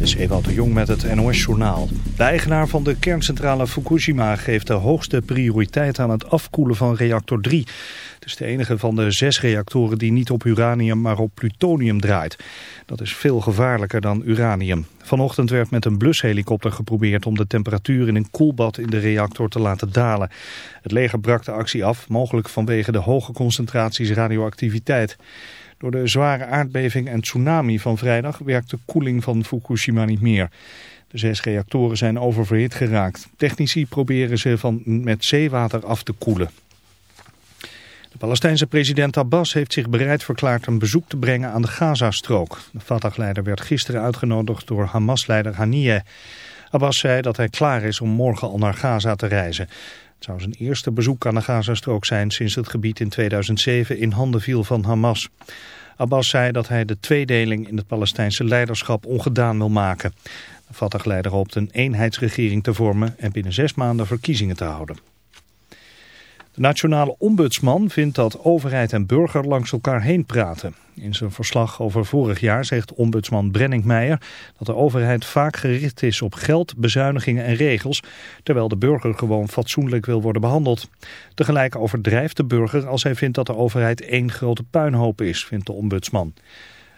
Dit is Ewout de Jong met het NOS-journaal. De eigenaar van de kerncentrale Fukushima geeft de hoogste prioriteit aan het afkoelen van reactor 3. Het is de enige van de zes reactoren die niet op uranium maar op plutonium draait. Dat is veel gevaarlijker dan uranium. Vanochtend werd met een blushelikopter geprobeerd om de temperatuur in een koelbad in de reactor te laten dalen. Het leger brak de actie af, mogelijk vanwege de hoge concentraties radioactiviteit. Door de zware aardbeving en tsunami van vrijdag werkt de koeling van Fukushima niet meer. De zes reactoren zijn oververhit geraakt. Technici proberen ze van met zeewater af te koelen. De Palestijnse president Abbas heeft zich bereid verklaard een bezoek te brengen aan de Gazastrook. De Fatah-leider werd gisteren uitgenodigd door Hamas-leider Haniyeh. Abbas zei dat hij klaar is om morgen al naar Gaza te reizen. Het zou zijn eerste bezoek aan de Gazastrook zijn sinds het gebied in 2007 in handen viel van Hamas. Abbas zei dat hij de tweedeling in het Palestijnse leiderschap ongedaan wil maken. De Fatah-leider hoopt een eenheidsregering te vormen en binnen zes maanden verkiezingen te houden. De nationale ombudsman vindt dat overheid en burger langs elkaar heen praten. In zijn verslag over vorig jaar zegt ombudsman Brenning Meijer dat de overheid vaak gericht is op geld, bezuinigingen en regels, terwijl de burger gewoon fatsoenlijk wil worden behandeld. Tegelijk overdrijft de burger als hij vindt dat de overheid één grote puinhoop is, vindt de ombudsman.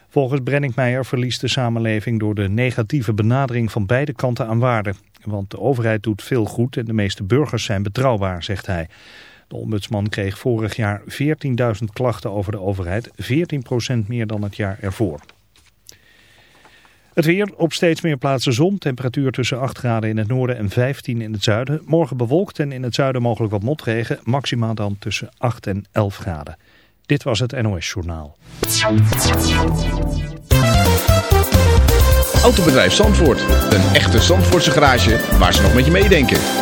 Volgens Brenningmeijer verliest de samenleving door de negatieve benadering van beide kanten aan waarde. Want de overheid doet veel goed en de meeste burgers zijn betrouwbaar, zegt hij. De ombudsman kreeg vorig jaar 14.000 klachten over de overheid, 14% meer dan het jaar ervoor. Het weer, op steeds meer plaatsen zon, temperatuur tussen 8 graden in het noorden en 15 in het zuiden. Morgen bewolkt en in het zuiden mogelijk wat motregen, maximaal dan tussen 8 en 11 graden. Dit was het NOS Journaal. Autobedrijf Zandvoort. Een echte Zandvoortse garage waar ze nog met je meedenken.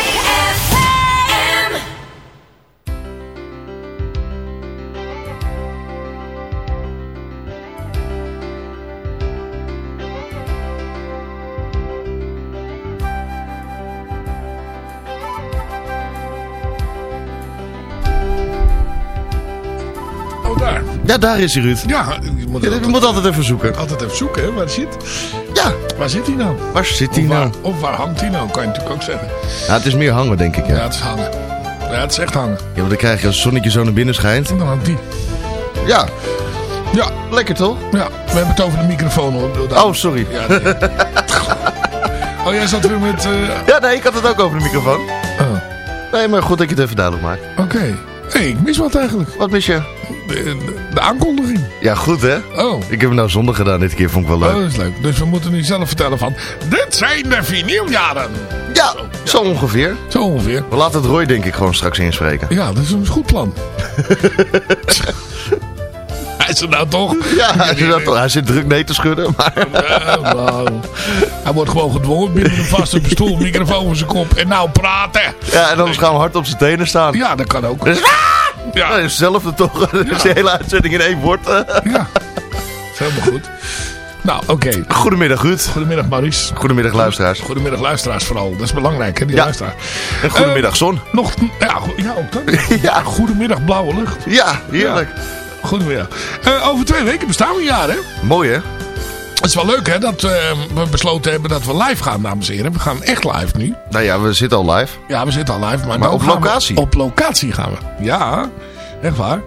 Ja, daar is hij, Ruud. Ja, je moet, altijd even zoeken. altijd even zoeken, hè, waar hij zit. Ja, Waar zit hij nou? waar zit hij Of nou? waar, of waar hangt hij nou, kan je natuurlijk ook zeggen. Ja, het is meer hangen, denk ik, Ja, ja. het is hangen. Ja, het is echt hangen. Ja, want dan krijg je als het zonnetje zo naar binnen schijnt. En dan hangt die. Ja, Ja, lekker toch? ja, we hebben het over de microfoon. hoor. Daar- Oh, sorry. Ja, nee. oh, jij zat weer met... eh, Ja, nee, ik had het ook over de microfoon. oh, Nee, maar goed dat je het even duidelijk maakt. Oké. Hé, ik mis wat eigenlijk. Wat mis je? De, aankondiging. Ja, goed hè? Oh. Ik heb hem nou zondag gedaan dit keer, vond ik wel Oh, leuk. dat is leuk. Dus we moeten nu zelf vertellen van... Dit zijn de vinyljaren. Ja, zo ongeveer. Zo ongeveer. We laten het Roy denk ik gewoon straks inspreken. Ja, dat is een goed plan. Hij is er nou toch? Ja, hij zit, hij zit druk nee te schudden, maar... Ja, nou, hij wordt gewoon gedwongen binnen een vaste stoel, microfoon voor zijn kop en nou praten. Ja, en dan gaan we hard op zijn tenen staan. Ja, dat kan ook. Dus, Ja, is hetzelfde toch? Is de hele uitzending in één woord. ja. Helemaal goed. Nou, oké. Goedemiddag Ruud. Goedemiddag Maurice. Goedemiddag luisteraars. Goedemiddag luisteraars vooral. Dat is belangrijk, hè, die Ja. luisteraar. En goedemiddag zon. Nog, ja, ja, ook dat. Ja. Goedemiddag blauwe lucht. Ja, heerlijk. Goedemiddag. Eh over twee weken bestaan we een jaar, hè? Mooi hè? Het is wel leuk, hè, dat eh, we besloten hebben dat we live gaan, dames en heren. We gaan echt live nu. Nou ja, we zitten al live. Ja, we zitten al live. Maar, op locatie? op locatie gaan we. Ja, echt waar.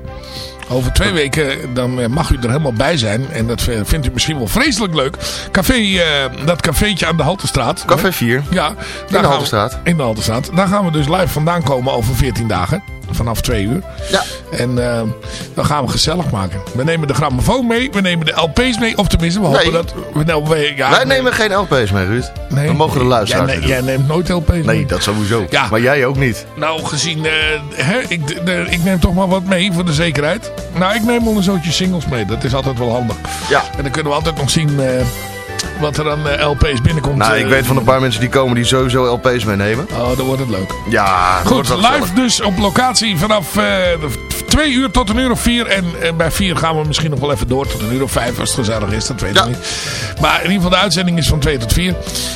Over twee weken dan eh, mag u er helemaal bij zijn. En dat vindt u misschien wel vreselijk leuk. Café, eh, dat cafeetje aan de Haltestraat. Café 4. Ja, daar de we- Haltestraat. In de Haltestraat. Daar gaan we dus live vandaan komen over 14 dagen. Vanaf 2 uur. Ja. En eh, dan gaan we gezellig maken. We nemen de grammofoon mee. We nemen de LP's mee. Of tenminste, we hopen dat... We, nou, we- ja, Wij nee. nemen geen LP's mee, Ruud. Nee. Dan mogen de luisteraars Jij, jij neemt nooit LP's mee. Nee, dat sowieso. Ja. Maar jij ook niet. Nou, gezien... eh, hè, ik, de- de- ik neem toch maar wat mee voor de zekerheid. Nou, ik neem wel een zootje singles mee. Dat is altijd wel handig. Ja. En dan kunnen we altijd nog zien eh, wat er aan eh, LP's binnenkomt. Nou, ik eh. weet van een paar mensen die komen die sowieso LP's meenemen. Oh, dan wordt het leuk. Ja, Goed, live gezellig. dus op locatie vanaf eh, twee uur tot een uur of vier. En bij vier gaan we misschien nog wel even door tot een uur of vijf als het gezellig is. Dat weet Ja. ik niet. Maar in ieder geval de uitzending is van twee tot vier.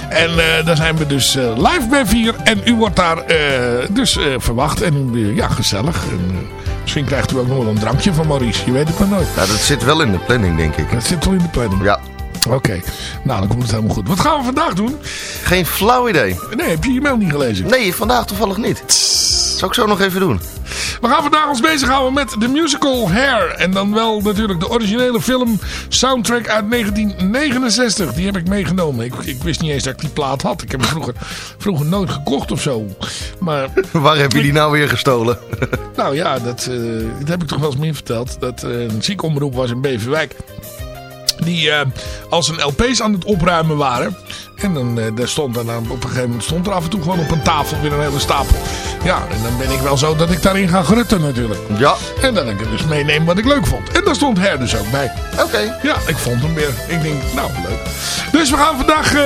En eh daar zijn we dus live bij vier. En u wordt daar dus verwacht. En ja, gezellig. En, misschien krijgt u ook nog wel een drankje van Maurice. Je weet het maar nooit. Ja, dat zit wel in de planning, denk ik. Dat zit wel in de planning. Ja, Oké, nou dan komt het helemaal goed. Wat gaan we vandaag doen? geen flauw idee. Nee, heb je je mail niet gelezen? Nee, vandaag toevallig niet. Zal ik zo nog even doen. We gaan vandaag ons bezighouden met de musical Hair. En dan wel natuurlijk de originele film soundtrack uit 1969. Die heb ik meegenomen. Ik, ik wist niet eens dat ik die plaat had. Ik heb hem vroeger, vroeger nooit gekocht of zo. Maar Waar heb je die nou weer gestolen? nou ja, dat, eh, dat heb ik toch wel eens meer verteld. Dat eh, een ziekenomroep was in Beverwijk. Die eh, als een LP's aan het opruimen waren. En dan, eh, daar stond er dan, op een gegeven moment stond er af en toe gewoon op een tafel weer een hele stapel. Ja, en dan ben ik wel zo dat ik daarin ga grutten natuurlijk. Ja, En dat ik dus meeneem wat ik leuk vond. En daar stond Her dus ook bij. oké. Ja, ik vond hem weer. Ik denk, nou, leuk. Dus we gaan vandaag eh,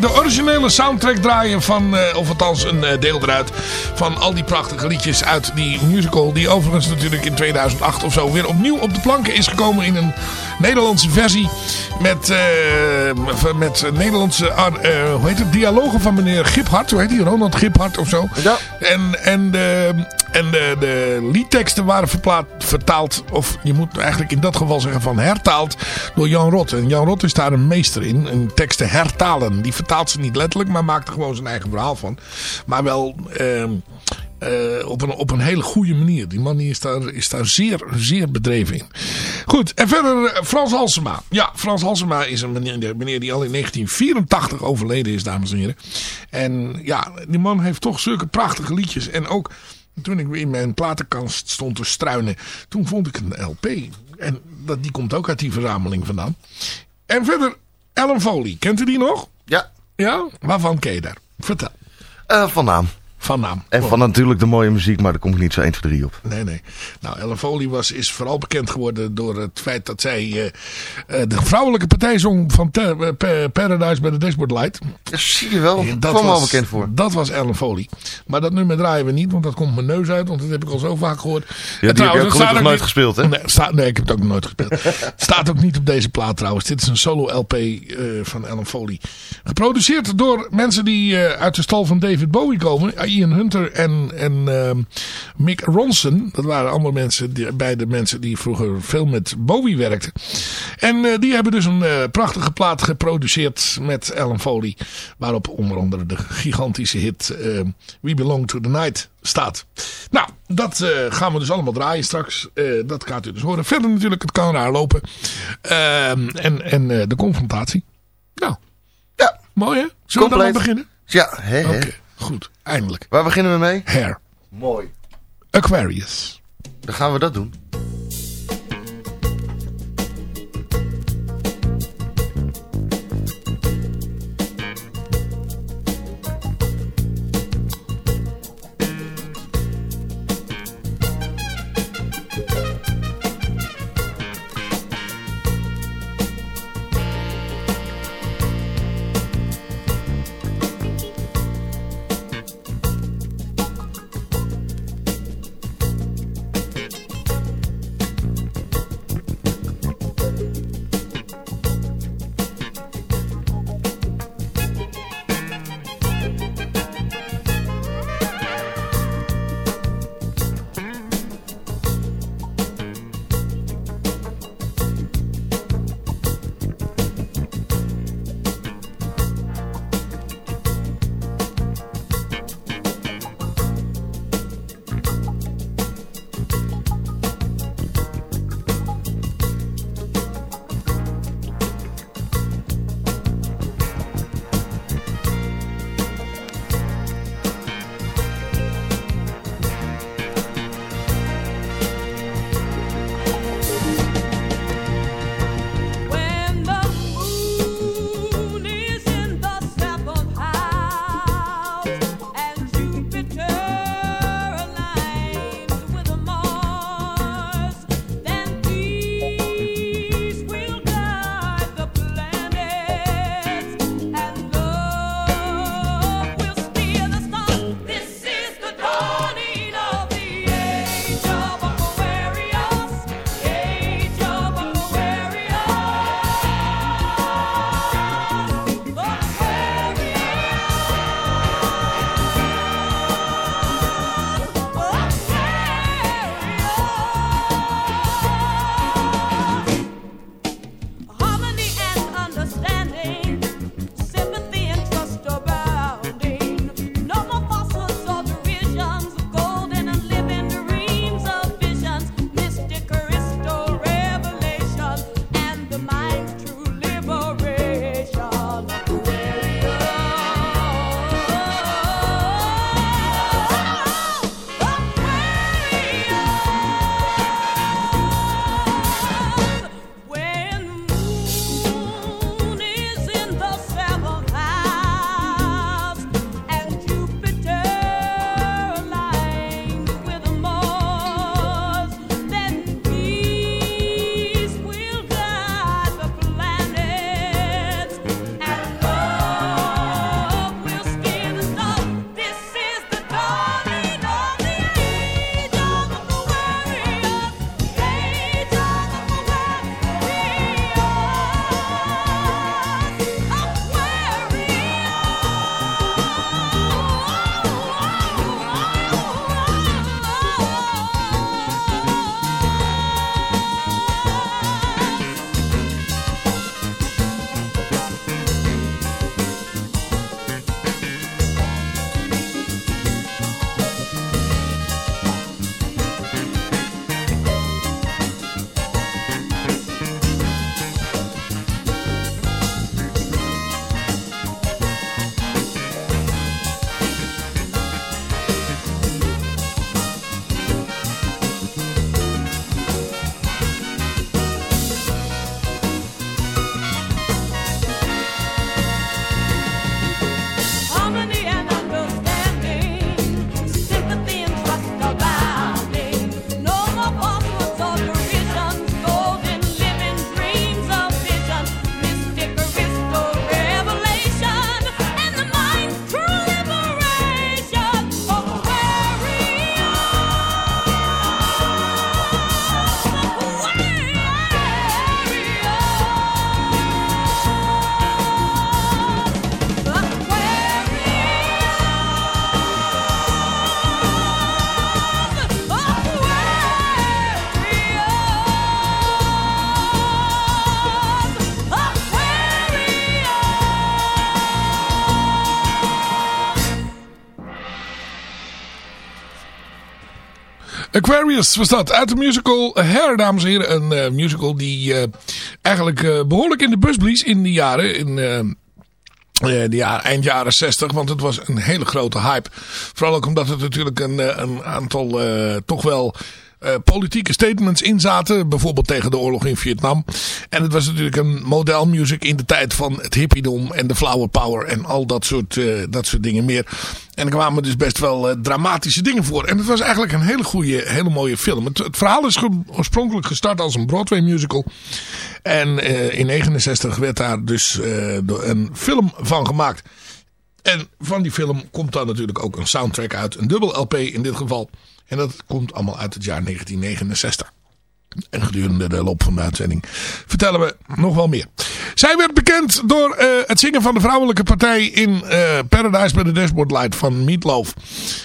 de originele soundtrack draaien van, eh, of althans een deel eruit, van al die prachtige liedjes uit die musical. Die overigens natuurlijk in 2008 of zo weer opnieuw op de planken is gekomen in een Nederlandse versie. Met, met Nederlandse, eh, hoe heet het, dialogen van meneer Giphart. Hoe heet die? Ronald Giphart of zo. Ja. En, en, de, en de, de liedteksten waren verplaat, vertaald, of je moet eigenlijk in dat geval zeggen van hertaald, door Jan Rot. En Jan Rot is daar een meester in, in teksten hertalen. Die vertaalt ze niet letterlijk, maar maakt er gewoon zijn eigen verhaal van. Maar wel... ehm, eh, op, een, op een hele goede manier. Die man die is, daar, is daar zeer, zeer bedreven in. Goed, en verder eh, Frans Halsema. Ja, Frans Halsema is een meneer, meneer die al in 1984 overleden is, dames en heren. En ja, die man heeft toch zulke prachtige liedjes. En ook toen ik in mijn platenkast stond te struinen, toen vond ik een LP. En dat, die komt ook uit die verzameling vandaan. En verder Ellen Foley. Kent u die nog? Ja, Ja? Waarvan ken je daar? Vertel. eh, van naam. Van naam. En van natuurlijk de mooie muziek, maar daar kom ik niet zo 1, 2, 3 op. Nee, nee. Nou, Ellen Foley was, is vooral bekend geworden door het feit dat zij eh, eh, de vrouwelijke partij zong van eh, Pa- Paradise by the Dashboard Light. Dat zie je wel. Dat kwam al bekend voor. Dat was Ellen Foley. Maar dat nummer draaien we niet, want dat komt mijn neus uit. Want dat heb ik al zo vaak gehoord. Ja, En die heb je ook staat nooit niet- gespeeld, hè? Nee, staat, nee, ik heb het ook nog nooit gespeeld. Het staat ook niet op deze plaat trouwens. Dit is een solo LP van Ellen Foley. Geproduceerd door mensen die uit de stal van David Bowie komen. Ian Hunter en, en ehm, Mick Ronson. Dat waren allemaal mensen, die, beide mensen die vroeger veel met Bowie werkten. En eh, die hebben dus een eh, prachtige plaat geproduceerd met Ellen Foley. Waarop onder andere de gigantische hit eh, We Belong to the Night staat. Nou, dat eh, gaan we dus allemaal draaien straks. Dat gaat u dus horen. Verder natuurlijk, het kan raar lopen. Ehm, en en de confrontatie. Nou, Ja, mooi hè? Zullen we dan beginnen? ja hè, hè. Goed. Eindelijk. Waar beginnen we mee? Hair. Mooi. Aquarius. Dan gaan we dat doen. Aquarius was dat. Uit de musical Hair, dames en heren. Een eh, musical die eh, eigenlijk eh, behoorlijk in de bus blies in die jaren. In de jaar, eind jaren 60. Want het was een hele grote hype. Vooral ook omdat er natuurlijk een, een aantal toch wel... eh, politieke statements in zaten. Bijvoorbeeld tegen de oorlog in Vietnam. En het was natuurlijk een modelmusic in de tijd van het hippiedom en de flower power en al dat soort, eh, dat soort dingen meer. En er kwamen dus best wel eh, dramatische dingen voor. En het was eigenlijk een hele goede, hele mooie film. Het, het verhaal is oorspronkelijk gestart als een Broadway musical. En in 69 werd daar dus een film van gemaakt. En van die film komt dan natuurlijk ook een soundtrack uit. Een dubbel LP in dit geval. En dat komt allemaal uit het jaar 1969. En gedurende de loop van de uitzending vertellen we nog wel meer. Zij werd bekend door eh, het zingen van de vrouwelijke partij in eh, Paradise by the Dashboard Light van Meatloaf.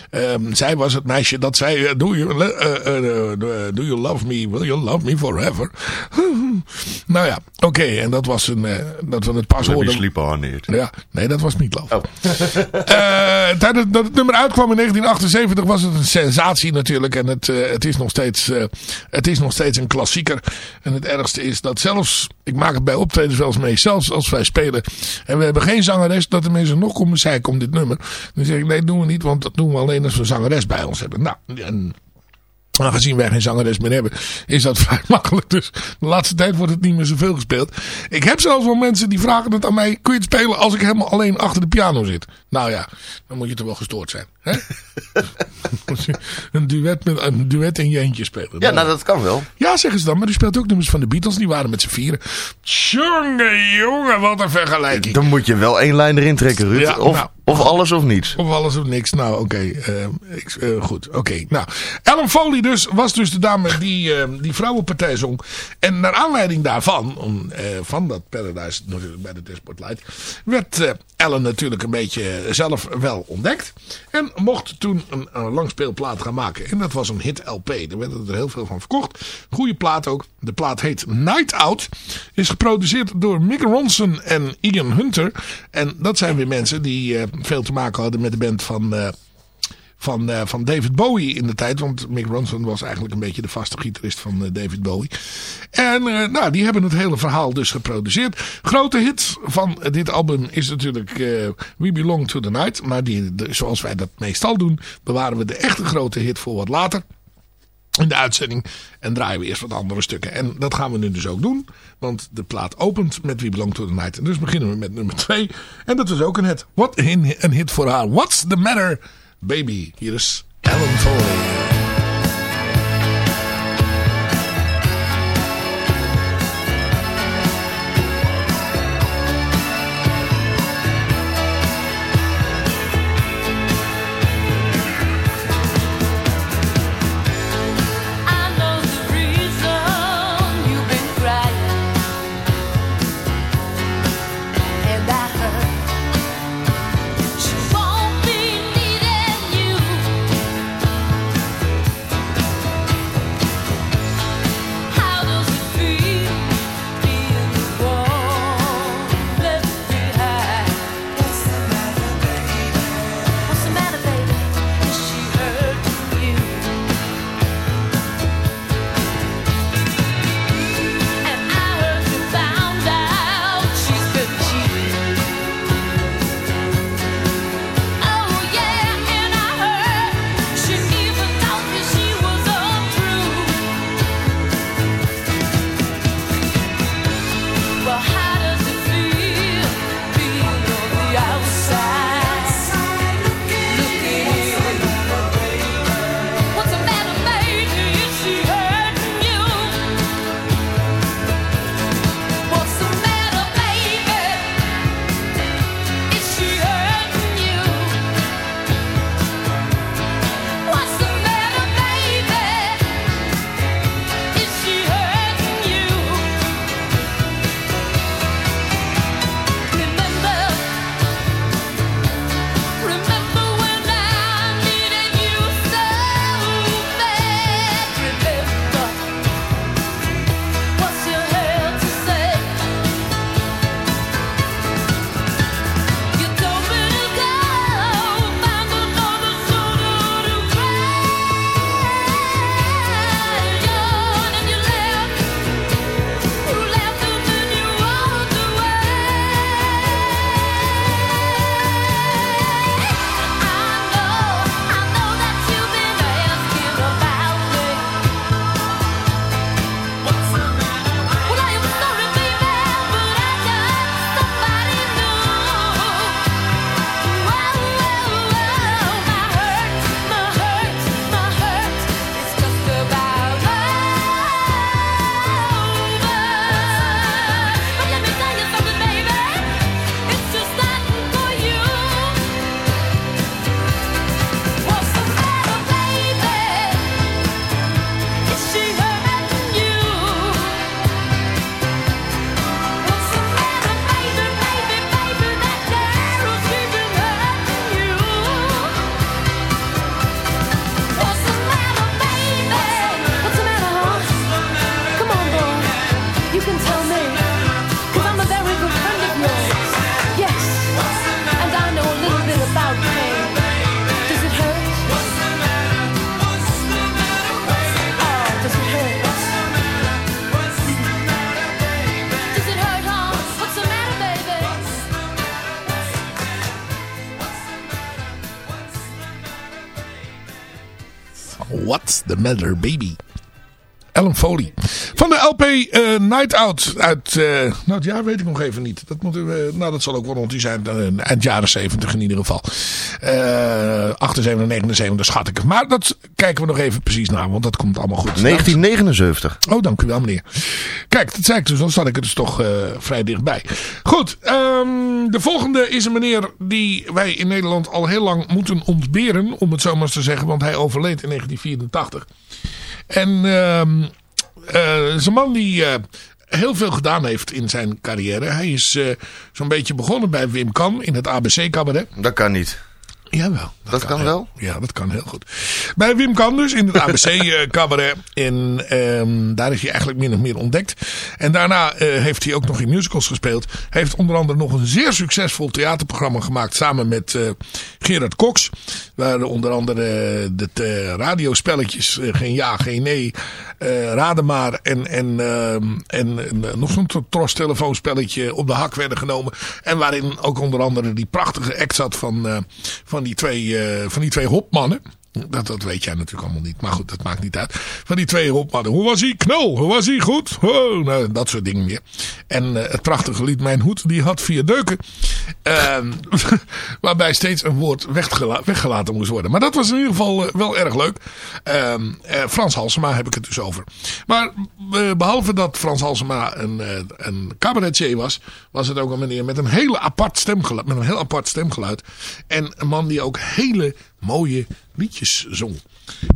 Ehm, zij was het meisje dat zei, eh, do, you, do you love me, will you love me forever? nou ja, oké. En dat was een, eh, dat we het pas Let hoorden. sleep on it. Ja, nee, dat was Meatloaf. Oh. Eh, tijdens dat het nummer uitkwam in 1978 was het een sensatie natuurlijk. En het, eh, het, is nog steeds, eh, het is nog steeds een klassieker. En het ergste is dat zelfs, ik maak het bij optredens wel eens mee, zelfs als wij spelen en we hebben geen zangeres, dat de mensen nog komen zeiken om dit nummer. Dan zeg ik, nee, doen we niet, want dat doen we alleen als we een zangeres bij ons hebben. Nou, en Aangezien wij geen zangeres meer hebben, is dat vrij makkelijk. Dus de laatste tijd wordt het niet meer zoveel gespeeld. Ik heb zelfs wel mensen die vragen het aan mij. Kun je het spelen als ik helemaal alleen achter de piano zit? Nou ja, dan moet je toch wel gestoord zijn. Hè? een, duet met, een duet in je eentje spelen. Ja, nou dat kan wel. Ja, zeggen ze dan. Maar die speelt ook nummers van de Beatles. Die waren met z'n vieren. Tjonge jongen, wat een vergelijking. Dan moet je wel één lijn erin trekken, Ruud. Ja, of, nou. of alles of niets. Of alles of niks. Nou, oké. eh, ik- eh, goed, oké. Nou, Ellen Foley dus, was dus de dame die eh, die vrouwenpartij zong. En naar aanleiding daarvan, om, eh, van dat Paradise bij de Dashboard Light, werd eh, Ellen natuurlijk een beetje zelf wel ontdekt. En mocht toen een, langspeelplaat gaan maken. En dat was een hit LP. Daar werden er heel veel van verkocht. Goede plaat ook. De plaat heet Night Out. Is geproduceerd door Mick Ronson en Ian Hunter. En dat zijn weer mensen die eh, veel te maken hadden met de band van... van, eh, van David Bowie in de tijd. Want Mick Ronson was eigenlijk een beetje de vaste gitarist van eh, David Bowie. En eh, nou, die hebben het hele verhaal dus geproduceerd. Grote hit van dit album is natuurlijk We Belong to the Night. Maar die, zoals wij dat meestal doen, bewaren we de echte grote hit voor wat later in de uitzending. En draaien we eerst wat andere stukken. En dat gaan we nu dus ook doen. Want de plaat opent met We Belong to the Night. En dus beginnen we met nummer 2. En dat was ook een hit. Wat een hit voor haar. What's the matter, baby? Hier is Ellen Foley. Matter, baby? Ellen Foley. Van de LP eh, Night Out uit, eh, nou het jaar weet ik nog even niet. Dat, moeten we, nou, dat zal ook wel rond die zijn, uh, eind jaren 70 in ieder geval. Eh 78, 79 schat ik. Maar dat kijken we nog even precies naar, want dat komt allemaal goed. 1979. Oh, dank u wel meneer. Kijk, dat zei ik dus, dan zat ik er dus toch eh, vrij dichtbij. Goed, de volgende is een meneer die wij in Nederland al heel lang moeten ontberen, om het zo maar te zeggen, want hij overleed in 1984. En eh, is een man die eh, heel veel gedaan heeft in zijn carrière. Hij is eh, zo'n beetje begonnen bij Wim Kan in het ABC cabaret. Dat kan niet. Jawel. Dat kan heel- wel? Ja, dat kan heel goed. Bij Wim Kan dus in het ABC eh, cabaret. En ehm, daar is hij eigenlijk min of meer ontdekt. En daarna eh, heeft hij ook nog in musicals gespeeld. Hij heeft onder andere nog een zeer succesvol theaterprogramma gemaakt. Samen met eh, Gerard Cox. Waar onder andere de radiospelletjes eh, Geen Ja, Geen Nee. eh Raden maar. En, en, ehm, en eh, nog zo'n tros telefoonspelletje op de hak werden genomen. En waarin ook onder andere die prachtige act zat van, van, die twee, van die twee hopmannen. Dat, dat weet jij natuurlijk allemaal niet. Maar goed, dat maakt niet uit. Van die twee hopmannen. Hoe was hij? Knul. Hoe was hij? Goed. Oh, nou, dat soort dingen meer. En eh, het prachtige lied Mijn Hoed. Die had vier deuken. Ehm, waarbij steeds een woord weggela- weggelaten moest worden. Maar dat was in ieder geval eh, wel erg leuk. Ehm, eh, Frans Halsema heb ik het dus over. Maar eh, behalve dat Frans Halsema een, een cabaretier was. Was het ook een meneer met een, hele apart stemgeluid, met een heel apart stemgeluid. En een man die ook hele mooie liedjes zong.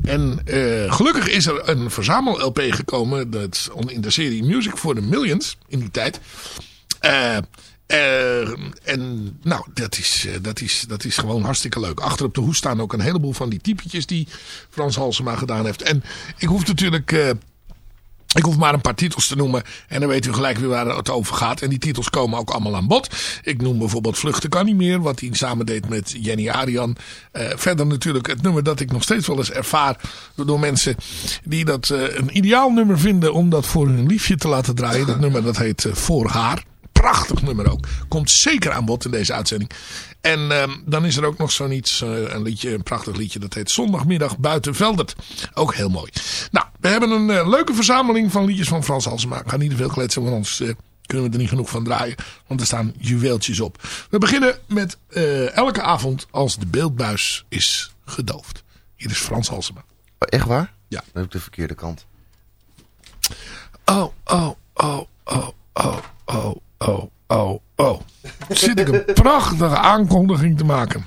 En eh, gelukkig is er een verzamel-LP gekomen. Dat in de serie Music for the Millions in die tijd. Eh, eh, en nou, dat is, dat, is, dat is gewoon hartstikke leuk. Achter op de hoes staan ook een heleboel van die typetjes die Frans Halsema gedaan heeft. En ik hoef natuurlijk... ik hoef maar een paar titels te noemen en dan weet u gelijk weer waar het over gaat. En die titels komen ook allemaal aan bod. Ik noem bijvoorbeeld Vluchten kan niet meer, wat hij samen deed met Jenny Arian. Eh, verder natuurlijk het nummer dat ik nog steeds wel eens ervaar door mensen die dat eh, een ideaal nummer vinden om dat voor hun liefje te laten draaien. Dat nummer dat heet eh, Voor haar. Prachtig nummer ook. Komt zeker aan bod in deze uitzending. En ehm, dan is er ook nog zo'n iets, eh, een liedje, een prachtig liedje. Dat heet Zondagmiddag buiten Veldert. Ook heel mooi. Nou, we hebben een eh, leuke verzameling van liedjes van Frans Halsema. Ik ga niet te veel kletsen, want anders eh, kunnen we er niet genoeg van draaien. Want er staan juweeltjes op. We beginnen met elke avond als de beeldbuis is gedoofd. Hier is Frans Halsema. Oh, echt waar? Ja. Dan heb ik de verkeerde kant. Oh, oh, oh, oh, oh, oh, oh, oh, oh. Zit ik een prachtige aankondiging te maken.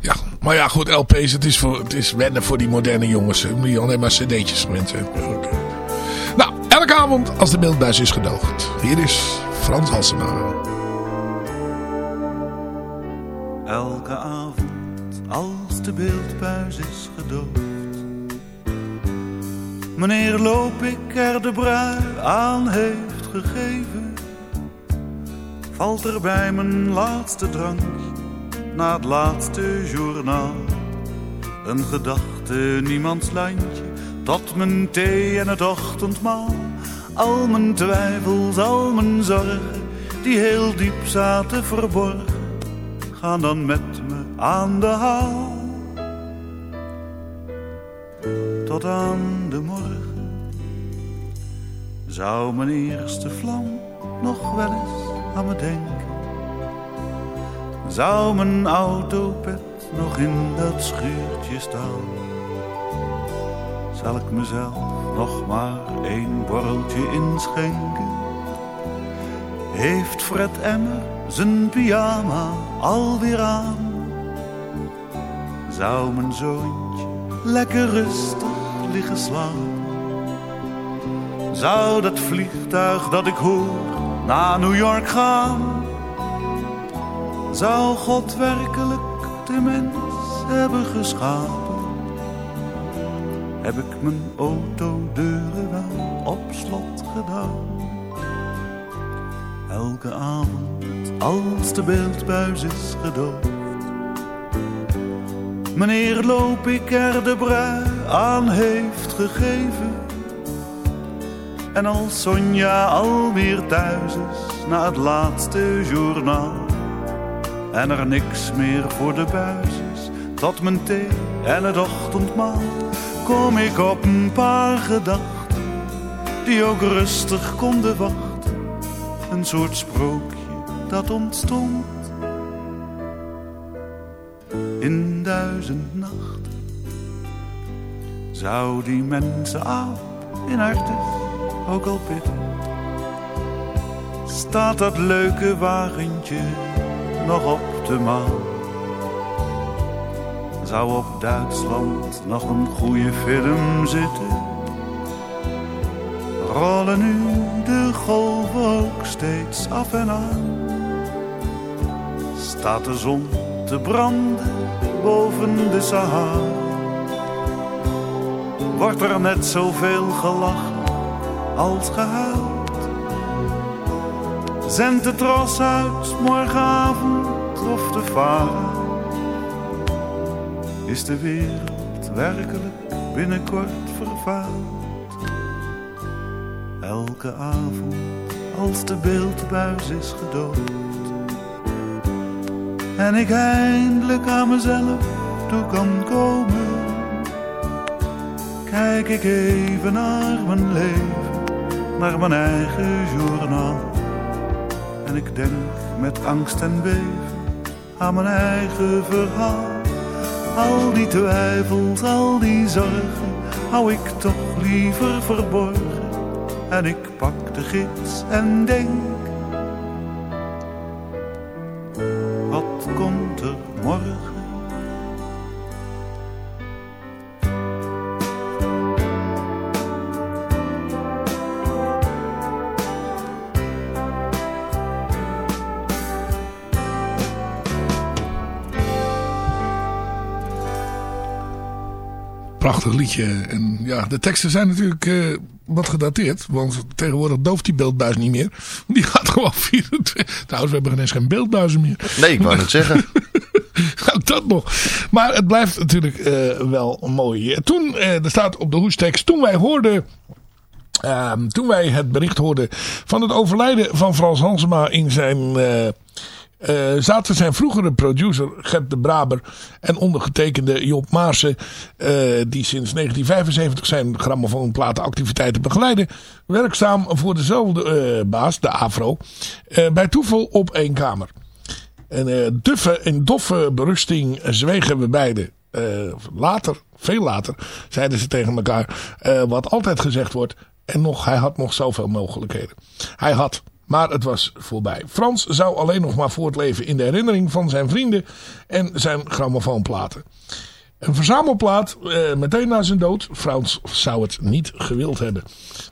Ja, maar ja, goed, LP's, het is, voor, het is wennen voor die moderne jongens. Die alleen maar cd'tjes. Oké. Nou, elke avond als de beeldbuis is gedoogd. Hier is Frans Halsema. Elke avond als de beeldbuis is gedoofd. Meneer Loop ik er de brui aan heeft gegeven. Valt er bij mijn laatste drankje, na het laatste journaal. Een gedachte, niemands lijntje, tot mijn thee en het ochtendmaal. Al mijn twijfels, al mijn zorgen, die heel diep zaten verborgen gaan dan met me aan de haal. Tot aan de morgen zou mijn eerste vlam nog wel eens me denken. Zou mijn autopet nog in dat schuurtje staan? Zal ik mezelf nog maar één borreltje inschenken? Heeft Fred Emmer zijn pyjama alweer aan? Zou mijn zoontje lekker rustig liggen slapen? Zou dat vliegtuig dat ik hoor naar New York gaan? Zou God werkelijk de mens hebben geschapen? Heb ik mijn autodeuren wel op slot gedaan? Elke avond als de beeldbuis is gedoofd. Meneer Loop ik er de brui aan heeft gegeven. En als Sonja alweer thuis is na het laatste journaal. En er niks meer voor de buis is, tot mijn thee en het ochtendmaal kom ik op een paar gedachten die ook rustig konden wachten. Een soort sprookje dat ontstond in duizend nachten. Zou die mensenaap in harten ook al pitten? Staat dat leuke wagentje nog op de maan? Zou op Duitsland nog een goede film zitten? Rollen nu de golven ook steeds af en aan? Staat de zon te branden boven de Sahara? Wordt er net zoveel gelachen als gehuild? Zendt de tros uit morgenavond of de varen? Is de wereld werkelijk binnenkort vervuild? Elke avond als de beeldbuis is gedood En ik eindelijk aan mezelf toe kan komen Kijk ik even naar mijn leven, naar mijn eigen journaal En ik denk met angst en beven aan mijn eigen verhaal al die twijfels, al die zorgen, hou ik toch liever verborgen. En ik pak de gids en denk, Prachtig liedje. En ja, de teksten zijn natuurlijk eh, wat gedateerd. Want tegenwoordig dooft die beeldbuis niet meer. Die gaat gewoon 24. Trouwens, we hebben ineens geen beeldbuizen meer. Nee, ik wou het zeggen. Ook dat nog. Maar het blijft natuurlijk eh, wel mooi. Toen, eh, er staat op de hoestekst, toen wij hoorden... ehm, toen wij het bericht hoorden van het overlijden van Frans Hansema in zijn... eh, zaten zijn vroegere producer Gert de Braber en ondergetekende Job Maarsen, eh, die sinds 1975 zijn grammofoonplatenactiviteiten begeleiden, werkzaam voor dezelfde eh, baas, de AFRO, bij toeval op één kamer. En duffe en doffe berusting zwegen we beiden. Later, veel later, zeiden ze tegen elkaar wat altijd gezegd wordt. En nog, hij had nog zoveel mogelijkheden. Hij had, maar het was voorbij. Frans zou alleen nog maar voortleven in de herinnering van zijn vrienden en zijn grammofoonplaten. Een verzamelplaat eh, meteen na zijn dood. Frans zou het niet gewild hebben.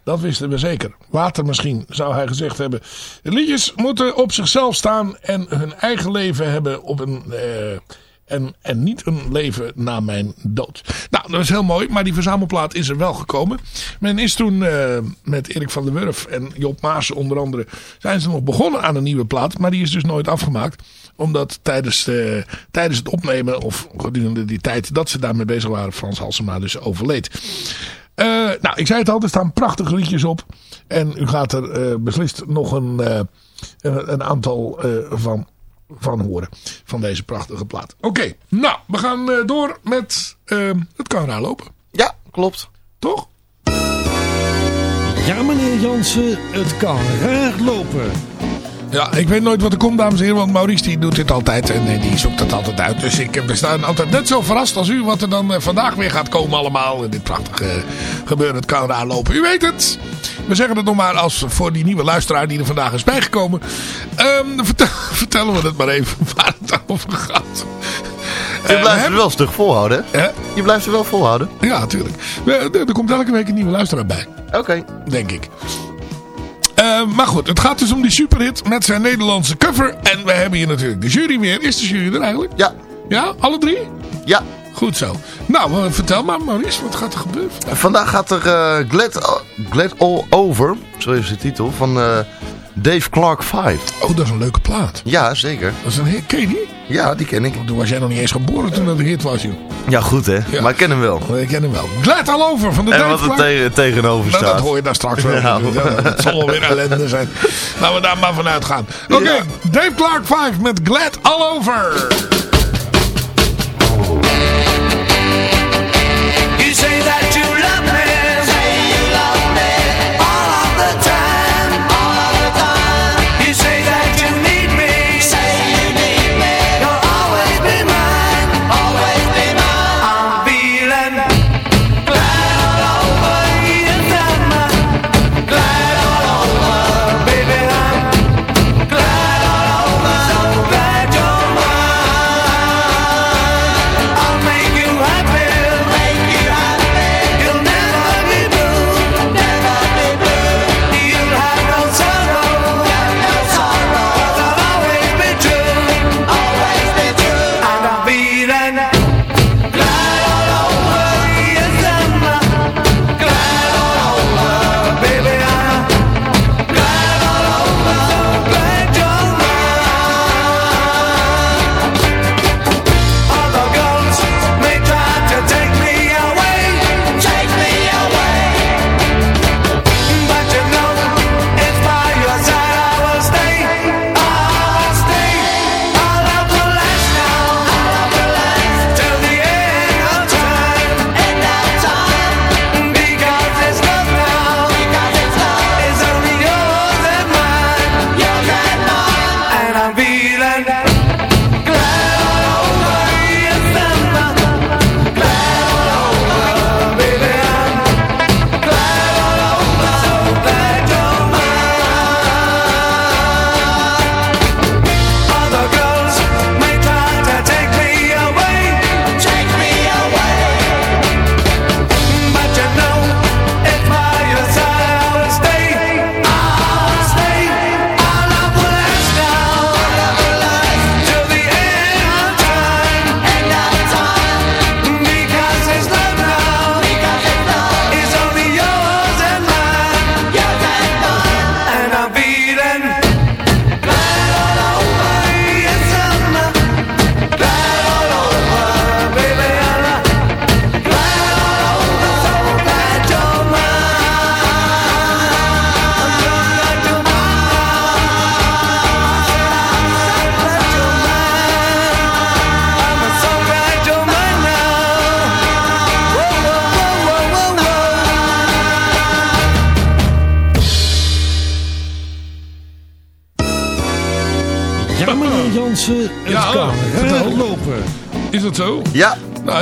Dat wisten we zeker. Later misschien zou hij gezegd hebben. De liedjes moeten op zichzelf staan en hun eigen leven hebben op een... eh, en, en niet een leven na mijn dood. Nou, dat is heel mooi. Maar die verzamelplaat is er wel gekomen. Men is toen eh, met Erik van der Wurf en Job Maas onder andere... zijn ze nog begonnen aan een nieuwe plaat. Maar die is dus nooit afgemaakt. Omdat tijdens, eh, tijdens het opnemen of gedurende die tijd dat ze daarmee bezig waren... Frans Halsema dus overleed. Eh, nou, ik zei het al, er staan prachtige liedjes op. En u gaat er beslist nog een, een aantal van, van horen. Van deze prachtige plaat. Oké, nou, we gaan eh, door met eh, het kan raar lopen. Ja, klopt. Toch? Ja, meneer Jansen, het kan raar lopen. Ja, ik weet nooit wat er komt, dames en heren. Want Maurice die doet dit altijd en eh, die zoekt het altijd uit. Dus ik eh, we staan altijd net zo verrast als u wat er dan eh, vandaag weer gaat komen allemaal. In dit prachtige eh, gebeuren. Het kan raar lopen. U weet het. We zeggen het nog maar als voor die nieuwe luisteraar die er vandaag is bijgekomen. Ehm, vertel- vertellen we het maar even waar het over gaat. Je Eh, blijft er wel stug volhouden, hè? Je blijft er wel volhouden. Ja, natuurlijk. Er er komt elke week een nieuwe luisteraar bij. Oké. denk ik. Eh, maar goed, het gaat dus om die superhit met zijn Nederlandse cover. En we hebben hier natuurlijk de jury weer. Is de jury er eigenlijk? Ja. Ja, alle drie? Ja. Goed zo. Nou, eh, vertel maar Maurice, wat gaat er gebeuren? Vandaag gaat er eh, Glad, Glad All Over, zo is de titel, van eh, Dave Clark 5. Oh, dat is een leuke plaat. Ja, zeker. Dat is een hit. Ken je die? Ja, die ken ik. Toen was jij nog niet eens geboren toen dat een hit was, joh. Ja, goed hè. Ja. Maar ik ken hem wel. Ik ken hem wel. Glad all over van de En Dave wat er tegen, tegenover Nou, dat staat. hoor je daar straks wel. Ja. Het zal wel weer ellende zijn. Laten we daar maar vanuit gaan. Oké. Dave Clark 5 met Glad All Over.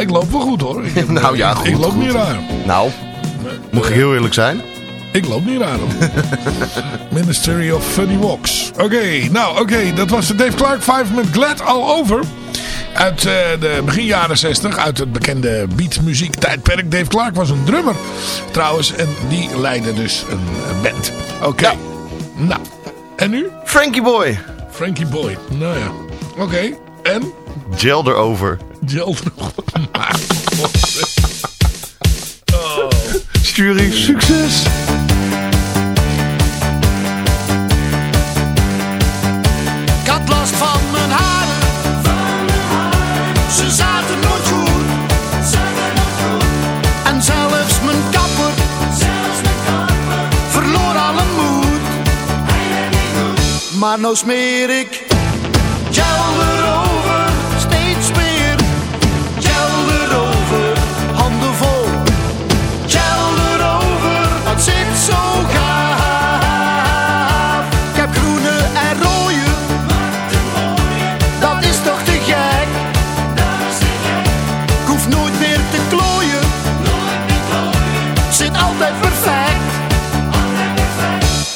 Ik loop wel goed hoor. Ik, Nou ja, ik- goed, Ik loop goed. niet raar. nou, moet ik heel eerlijk zijn. Ik loop niet raar. Ministry of Funny Walks. Oké, nou oké. dat was de Dave Clark 5 met Glad All Over. Uit eh, de begin jaren 60. Uit het bekende beatmuziek tijdperk. Dave Clark was een drummer trouwens. En die leidde dus een, band. Oké. Nou. En nu? Frankie Boy, Frankie Boy. Nou ja. Oké. En? gel erover. Gel Succes! Ik had last van mijn haren. Ze zaten nooit goed. En zelfs mijn kapper. Verloor alle moed. Maar nou smeer ik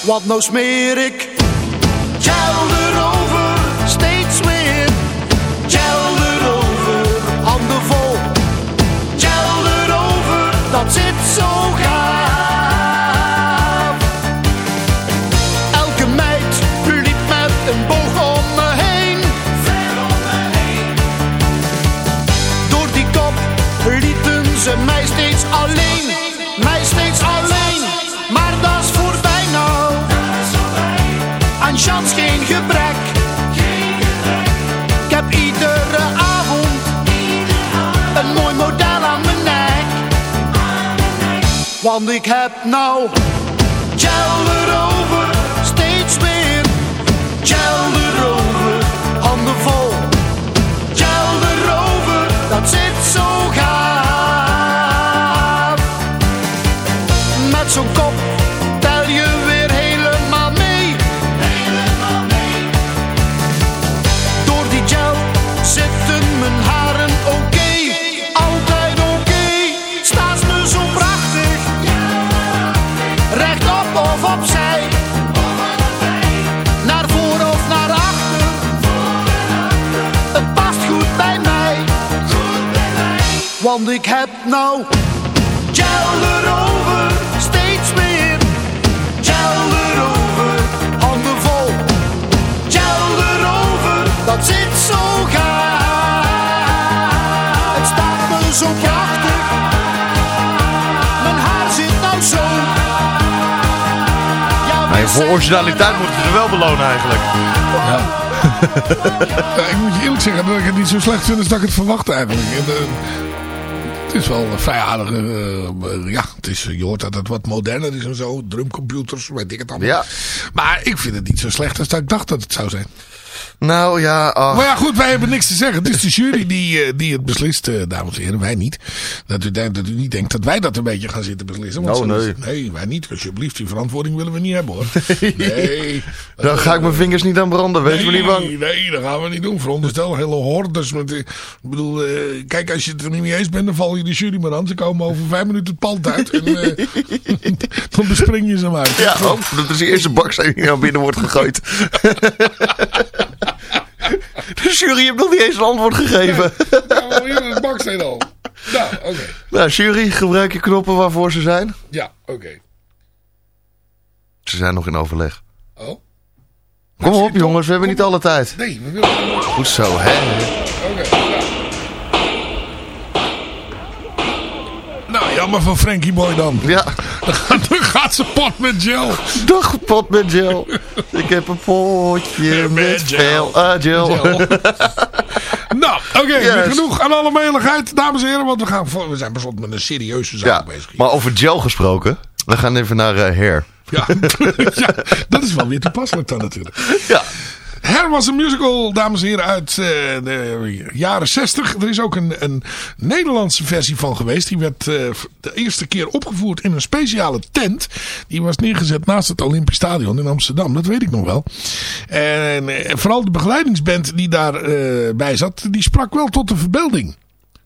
Want nou smeer ik Want ik heb nou gel erover, steeds meer. Gel erover, handen vol. Gel erover, dat zit zo gaaf. Met zo'n nou gel erover, steeds meer. Gel erover, handen vol. Gel erover, dat zit zo gaaf. Het staat me zo prachtig. Mijn haar zit nou zo. Ja, Maar voor originaliteit moeten ze wel belonen eigenlijk. Ja, ik moet je eerlijk zeggen dat ik het niet zo slecht vind als dat ik het verwacht eigenlijk. En, eh, is wel een vrij aardig. eh, ja, het is, je hoort dat het wat moderner is en zo. Drumcomputers, weet ik het allemaal. Ja. Maar ik vind het niet zo slecht als dat ik dacht dat het zou zijn. Nou ja, ach. Maar ja, goed, wij hebben niks te zeggen. Het is de jury die, eh, die het beslist, eh, dames en heren. Wij niet. Dat u, dat u niet denkt dat wij dat een beetje gaan zitten beslissen. Want Nou, nee. Nee, wij niet. Alsjeblieft, die verantwoording willen we niet hebben hoor. Nee. Dan ga ik mijn vingers niet aan branden, wees me niet bang. Nee, nee, dat gaan we niet doen. Veronderstel hele hordes. Met, eh, ik bedoel, eh, kijk, als je het er niet mee eens bent, dan val je de jury maar aan. Ze komen over vijf minuten het pand uit. En eh, dan bespring je ze maar. Ja, oh, dat is de eerste baksteen die naar binnen wordt gegooid. De jury heeft nog niet eens een antwoord gegeven. Ja, hier is het baksteen al. Nou, oké. Nou, jury, gebruik je knoppen waarvoor ze zijn. Ja, oké. Ze zijn nog in overleg. Oh? Kom op jongens, we hebben niet alle tijd. Nee, we willen. Goed zo, hè? Oké, ja. Jammer van Frankie Boy dan. Ja, Dan gaat ze pot met gel. dag pot met gel. Ik heb een potje met gel. veel ah, gel. Nou, oké, Yes. genoeg aan alle meligheid, dames en heren. Want we, gaan we zijn besloten met een serieuze zaak Ja, bezig. hier. maar over gel gesproken. We gaan even naar hair. Ja, ja, dat is wel weer toepasselijk dan natuurlijk. Ja, Her was een musical, dames en heren, uit eh, de jaren 60. Er is ook een, een Nederlandse versie van geweest. Die werd eh, de eerste keer opgevoerd in een speciale tent. Die was neergezet naast het Olympisch Stadion in Amsterdam. Dat weet ik nog wel. En eh, vooral de begeleidingsband die daarbij bij zat, die sprak wel tot de verbeelding.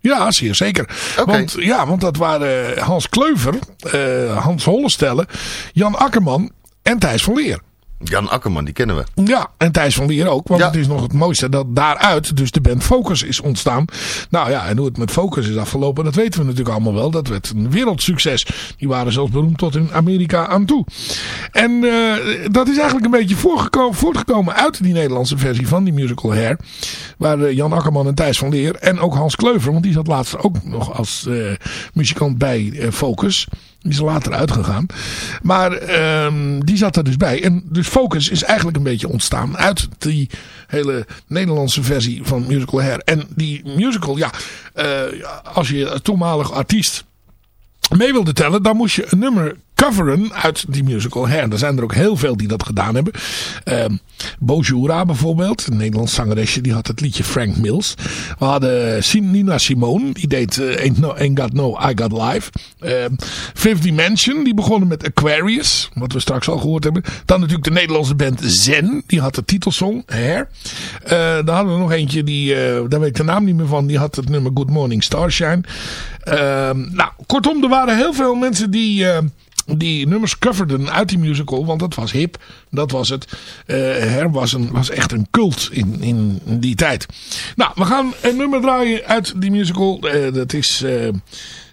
Ja, zeer zeker. Want, ja, want dat waren Hans Kleuver, Hans Hollestelle, Jan Akkerman en Thijs van Leer. Jan Akkerman, die kennen we. Ja, en Thijs van Leer ook. Want Ja. het is nog het mooiste dat daaruit dus de band Focus is ontstaan. Nou ja, en hoe het met Focus is afgelopen, dat weten we natuurlijk allemaal wel. Dat werd een wereldsucces. Die waren zelfs beroemd tot in Amerika aan toe. En eh, dat is eigenlijk een beetje voortgekomen uit die Nederlandse versie van die musical Hair. Waar eh, Jan Akkerman en Thijs van Leer en ook Hans Kleuver, want die zat laatst ook nog als eh, muzikant bij Focus. Die is er later uitgegaan. Maar ehm, die zat er dus bij. En dus Focus is eigenlijk een beetje ontstaan uit die hele Nederlandse versie van Musical Hair. En die musical, ja, eh, als je toenmalig artiest mee wilde tellen, dan moest je een nummer coveren uit die musical Hair. Er zijn er ook heel veel die dat gedaan hebben. Ehm Bojura bijvoorbeeld, een Nederlands zangeresje, die had het liedje Frank Mills. We hadden Nina Simone, die deed eh, Ain't, no, Ain't Got No, I Got Life. Ehm Fifth Dimension, die begonnen met Aquarius, wat we straks al gehoord hebben. Dan natuurlijk de Nederlandse band Zen, die had de titelsong Hair. Eh dan hadden we nog eentje, die, eh, daar weet ik de naam niet meer van, die had het nummer Good Morning Starshine. Ehm, nou, kortom, er waren heel veel mensen die... die nummers coverden uit die musical, want dat was hip. Dat was het. Eh Her was, een, was echt een cult in, in die tijd. Nou, we gaan een nummer draaien uit die musical. Eh, dat is... eh,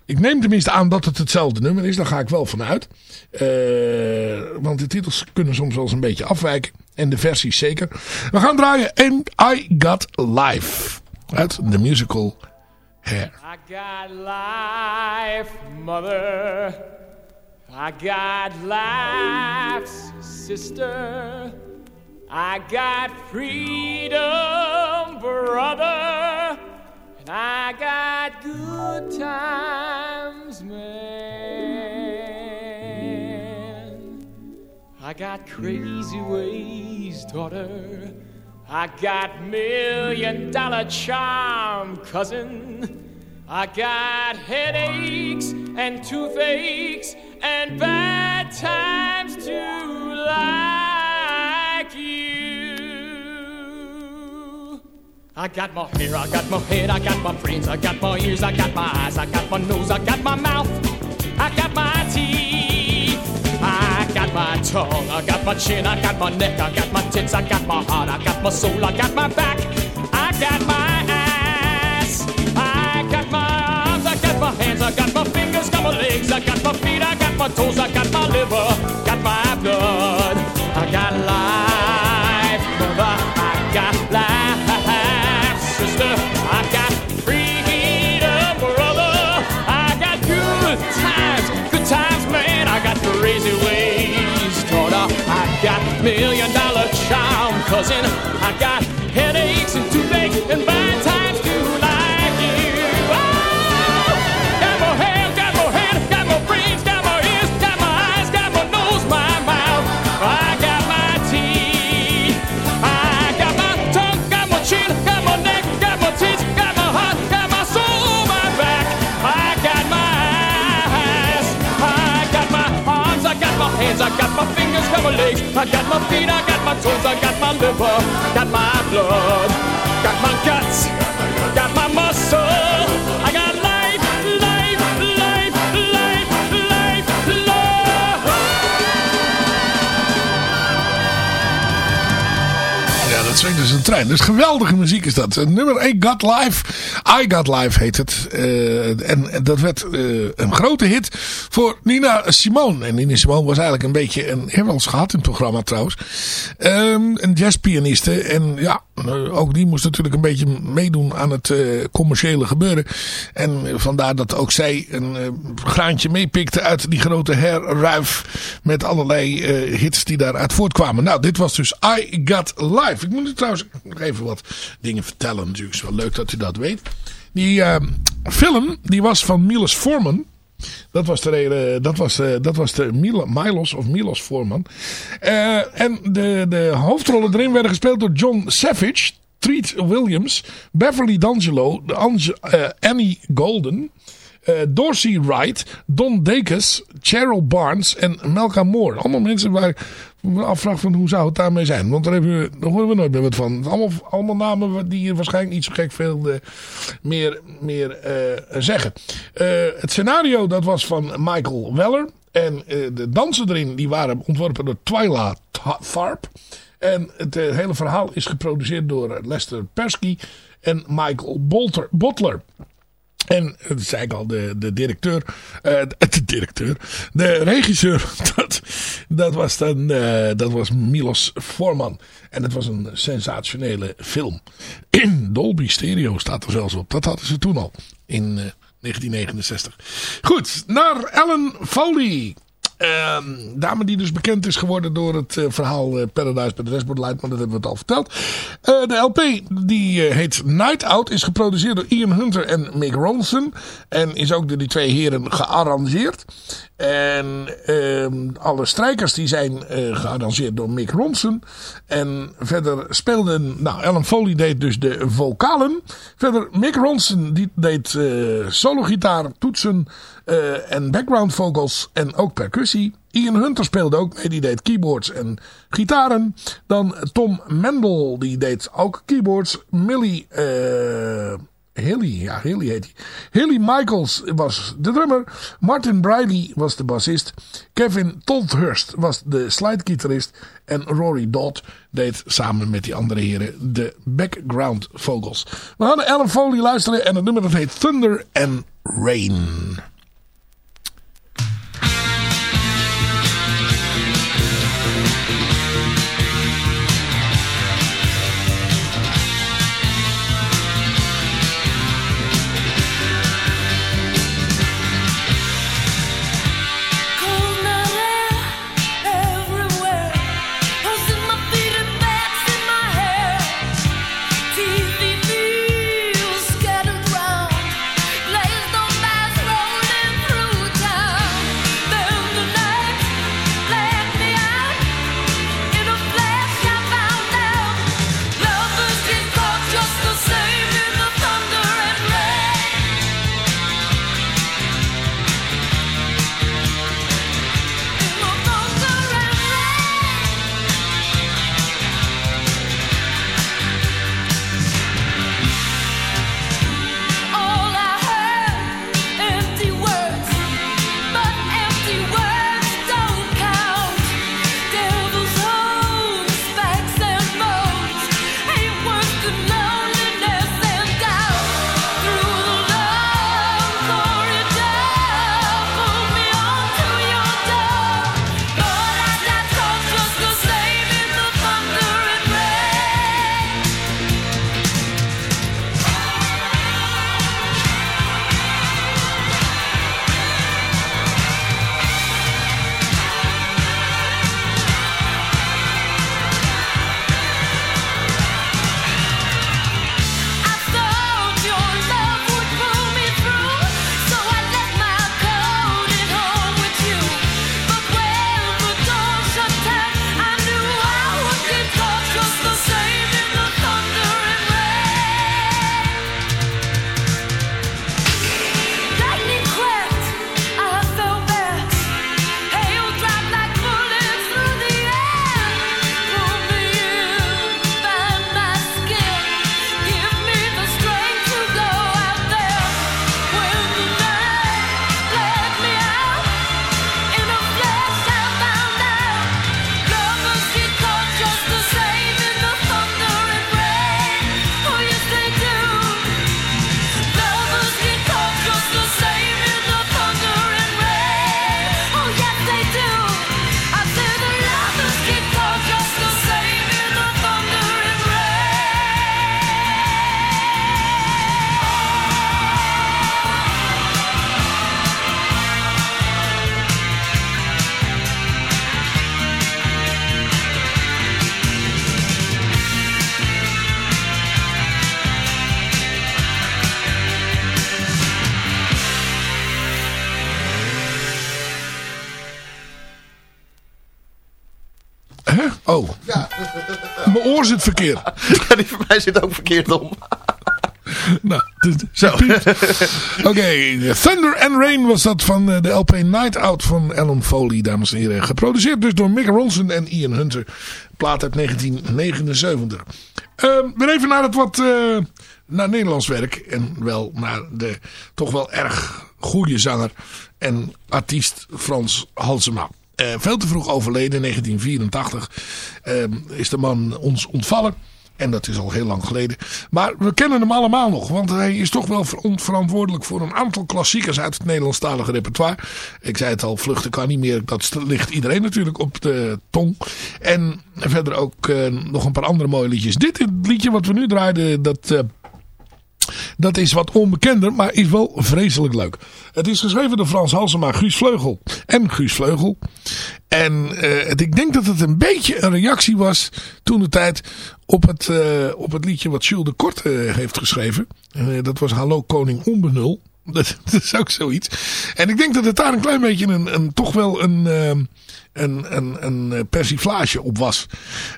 ik neem tenminste aan dat het hetzelfde nummer is. Daar ga ik wel vanuit. Eh want de titels kunnen soms wel eens een beetje afwijken. En de versies zeker. We gaan draaien And I Got Life. Uit de musical Hair. I got life, mother. I got life, sister. I got freedom, brother. And I got good times, man. I got crazy ways, daughter. I got million dollar charm, cousin. I got headaches and toothaches and bad times too, like you. I got my hair, I got my head, I got my brains, I got my ears, I got my eyes, I got my nose, I got my mouth, I got my teeth, I got my tongue, I got my chin, I got my neck, I got my tits, I got my heart, I got my soul, I got my back, I got my ass, got my hands, I got my fingers, got my legs, I got my feet, I got my toes, I got my liver, got my blood, I got life, dus geweldige muziek is dat. Nummer 1, Got Life. I Got Life heet het. Eh, en, en dat werd eh, een grote hit voor Nina Simone. En Nina Simone was eigenlijk een beetje een... Eens gehad in het programma trouwens. Ehm, een jazzpianiste. En ja, eh, ook die moest natuurlijk een beetje meedoen aan het eh, commerciële gebeuren. En vandaar dat ook zij een eh, graantje meepikte uit die grote herruif. Met allerlei hits die daaruit voortkwamen. Nou, dit was dus I Got Life. Ik moet u trouwens nog even wat dingen vertellen natuurlijk. Het is wel leuk dat u dat weet. Die eh, film die was van Milos Forman. Dat was de, reden- dat was, eh, dat was de Milo- Milos of Milos Voorman. Eh, en de, de hoofdrollen erin werden gespeeld door John Savage, Treat Williams, Beverly D'Angelo, Ange- eh, Annie Golden, eh, Dorsey Wright, Don Dekes, Cheryl Barnes en Melka Moore. Allemaal mensen waar ik me afvraag van hoe zou het daarmee zijn. Want daar, hebben horen we nooit meer wat van. Allemaal, allemaal namen die hier waarschijnlijk niet zo gek veel eh, meer, meer eh, zeggen. Eh, het scenario dat was van Michael Weller. En eh, de dansen erin die waren ontworpen door Twyla Tha- Tharp. En het eh, hele verhaal is geproduceerd door Lester Persky en Michael Bolter, Butler. En dat zei ik al, de, de directeur, eh, de directeur, de regisseur, dat, dat was dan, eh, dat was Milos Forman. En het was een sensationele film. In Dolby Stereo staat er zelfs op. Dat hadden ze toen al, in eh, 1969. Goed, naar Ellen Foley. Ehm, dame die dus bekend is geworden door het eh, verhaal eh, Paradise bij de Dashboard Light, maar dat hebben we het al verteld. Eh, de LP die heet Night Out is geproduceerd door Ian Hunter en Mick Ronson. En is ook door die twee heren gearrangeerd. En ehm, alle strijkers die zijn gearrangeerd door Mick Ronson. En verder speelden, nou Ellen Foley deed dus de vocalen. Verder Mick Ronson die deed solo gitaar, toetsen eh, en background vocals en ook percussie. Ian Hunter speelde ook mee, die deed keyboards en gitaren. Dan Tom Mendel, die deed ook keyboards. Millie, eh Hilly, ja Hilly heet hij. Hilly Michaels was de drummer. Martin Briley was de bassist. Kevin Tolthurst was de slidegitarist. En Rory Dodd deed samen met die andere heren de background vocals. We hadden Ellen Foley luisteren en het nummer dat heet Thunder and Rain. Verkeerd. Ja, die van mij zit ook verkeerd om. Nou, dit- zo. Oké, Thunder and Rain was dat van eh, de LP Night Out van Alan Foley, dames en heren. Geproduceerd dus door Mick Ronson en Ian Hunter. Plaat uit 1979. Ehm, weer even naar het wat eh, naar Nederlands werk. En wel naar de toch wel erg goede zanger en artiest Frans Halsema. Eh, veel te vroeg overleden in 1984 ehm, is de man ons ontvallen. En dat is al heel lang geleden. Maar we kennen hem allemaal nog. Want hij is toch wel ver- verantwoordelijk voor een aantal klassiekers uit het Nederlandstalige repertoire. Ik zei het al, vluchten kan niet meer. Dat ligt iedereen natuurlijk op de tong. En verder ook eh, nog een paar andere mooie liedjes. Dit liedje wat we nu draaiden, dat... dat is wat onbekender, maar is wel vreselijk leuk. Het is geschreven door Frans Halsema, Guus Vleugel en Guus Vleugel. En eh, ik denk dat het een beetje een reactie was toen de tijd op het, eh, op het liedje wat Jules de Kort eh, heeft geschreven. Dat was Hallo Koning Onbenul. Dat, is ook zoiets. En ik denk dat het daar een klein beetje een, een toch wel een, ehm, een, een, een eh, persiflage op was.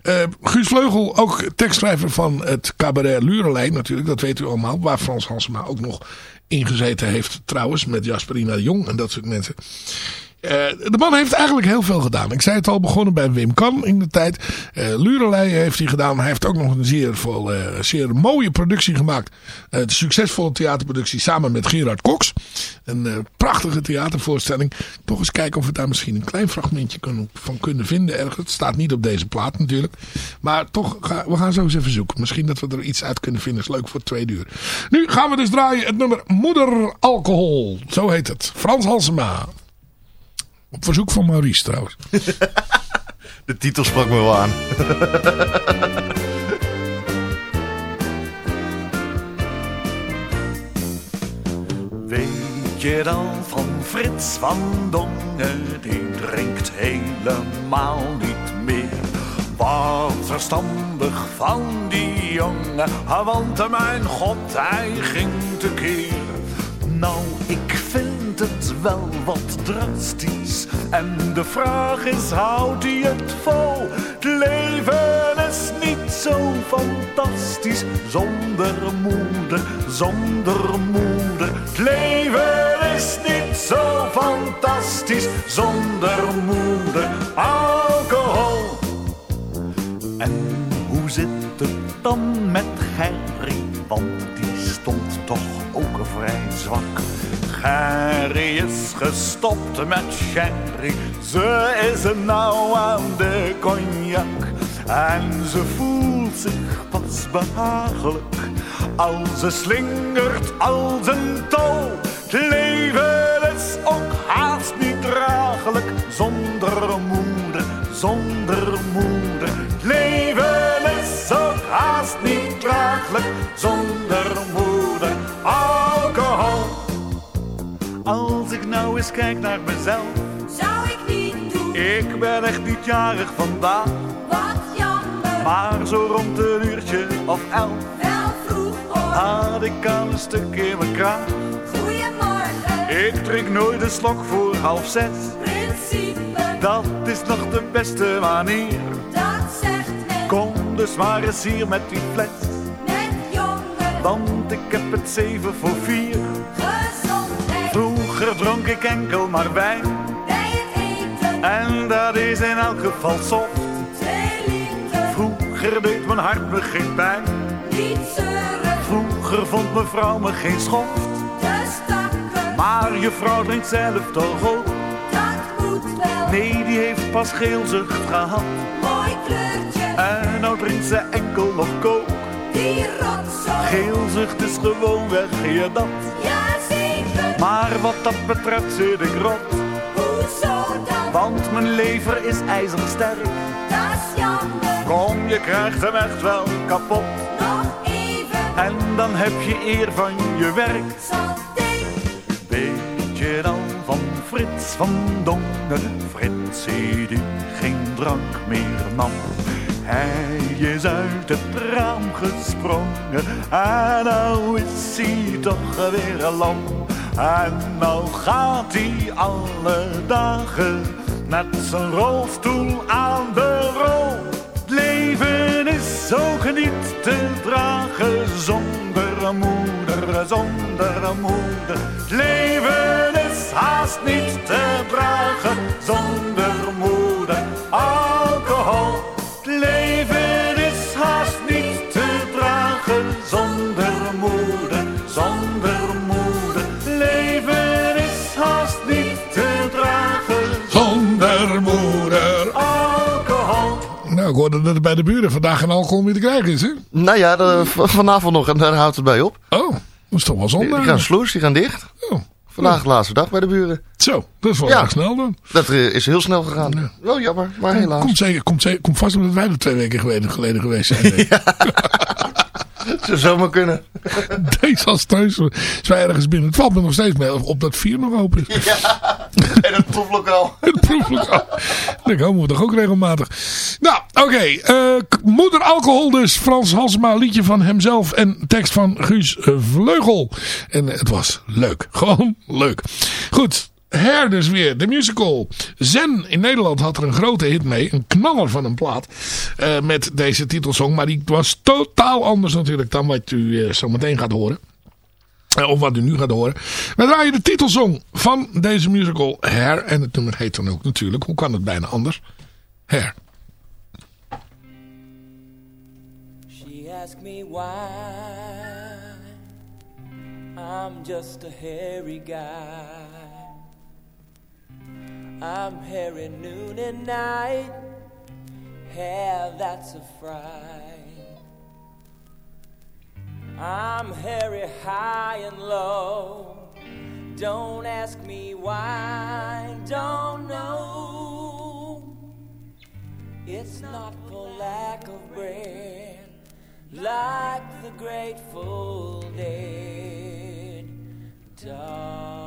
Eh, Guus Vleugel, ook tekstschrijver van het cabaret Lurelei natuurlijk. Dat weet u allemaal. Waar Frans Hansema ook nog ingezeten heeft trouwens. Met Jasperina Jong en dat soort mensen. Eh, de man heeft eigenlijk heel veel gedaan. Ik zei het al, begonnen bij Wim Kan in de tijd. Eh Lurelei heeft hij gedaan. Hij heeft ook nog een zeer, eh, zeer mooie productie gemaakt. Een succesvolle theaterproductie samen met Gerard Cox. Een prachtige theatervoorstelling. Toch eens kijken of we daar misschien een klein fragmentje kunnen, van kunnen vinden ergens. Het staat niet op deze plaat natuurlijk. Maar toch, ga, we gaan zo eens even zoeken. Misschien dat we er iets uit kunnen vinden. Is leuk voor twee uur. Nu gaan we dus draaien het nummer Moeder Alcohol. Zo heet het. Frans Halsema. Op verzoek van Maurice trouwens. De titel sprak me wel aan. Weet je dan van Frits van Dongen, die drinkt helemaal niet meer. Wat verstandig van die jongen, want mijn god, hij ging tekeer. Nou, ik vind het wel wat drastisch. En de vraag is, houdt hij het vol? Het leven is niet zo fantastisch zonder moeder, zonder moeder. Het leven is niet zo fantastisch zonder moeder. Alcohol. En hoe zit het dan met Gerry? Want Gerry is gestopt met sherry. Ze is nou aan de cognac. En ze voelt zich pas behagelijk. Als ze slingert als een touw. Het leven is ook haast niet draaglijk. Zonder moeder, zonder moeder. Het leven is ook haast niet draaglijk. Zonder moeder, eens kijk naar mezelf. Zou ik niet doen, Ik ben echt niet jarig vandaag. wat jammer. Maar zo rond een uurtje of elf. Wel vroeg hoor, Had ik al een stuk in mijn kraag. goeiemorgen. Ik drink nooit een slok voor half zes. Principe, Dat is nog de beste manier. dat zegt men. Kom dus maar eens hier met die fles. Met jongen, Want ik heb het zeven voor vier. Vroeger dronk ik enkel maar wijn. Bij het eten, En dat is in elk geval soft. Vroeger deed mijn hart me geen pijn. Niet zeuren, Vroeger vond mevrouw me geen schoft. Maar je vrouw drinkt zelf toch ook. Dat moet wel, Nee, die heeft pas geelzucht gehad. mooi kleurtje. En nou drinkt ze enkel nog kook. Die rotzooi, Geelzucht is gewoon weg, je dat. ja. Maar wat dat betreft zit ik rot. Hoezo dan? Want mijn lever is ijzersterk. Dat is jammer. Kom, je krijgt hem echt wel kapot. Nog even, En dan heb je eer van je werk. santé. Weet je dan van Frits van Dongen? Fritsie die geen drank meer nam. Hij is uit het raam gesprongen en nou is hij toch weer lam. En nou gaat hij alle dagen met zijn rolstoel aan de rol. is ook niet te dragen zonder moeder, zonder moeder. Het leven is haast niet te dragen zonder moeder. Alcohol, hoorde dat er bij de buren vandaag geen alcohol meer te krijgen is, hè? Nou ja, de- vanavond nog en daar houdt het bij op. Oh, dat is toch wel zonde. die gaan sloers, die gaan dicht. Oh, Vandaag de laatste dag bij de buren. Zo, dat is wel Ja. snel dan. Dat eh, is heel snel gegaan. Wel jammer, maar helaas. Komt, zeker, komt, zeker, komt vast omdat wij er twee weken geleden, geleden geweest zijn. ik. Zou zomaar kunnen. Deze als thuis. Is ergens binnen. Het valt me nog steeds mee op dat vier nog open is. En het proeflokaal. Het proeflokaal. Komen we toch ook regelmatig. Nou, oké. eh, Moeder Alcohol dus. Frans Halsema, liedje van hemzelf en tekst van Guus Vleugel. En het was leuk. Gewoon leuk. Goed. Her dus weer, de musical. Zen in Nederland had er een grote hit mee. Een knaller van een plaat. eh, met deze titelsong. Maar die was totaal anders natuurlijk dan wat u eh, zo meteen gaat horen. Eh, Of wat u nu gaat horen. We draaien de titelsong van deze musical Hair. En het nummer heet dan ook natuurlijk. Hoe kan het bijna anders? Hair. She asked me why I'm just a hairy guy. I'm hairy noon and night. Hair that's a fright. I'm hairy high and low. Don't ask me why, don't know. It's not for lack of bread, like the grateful dead, darling.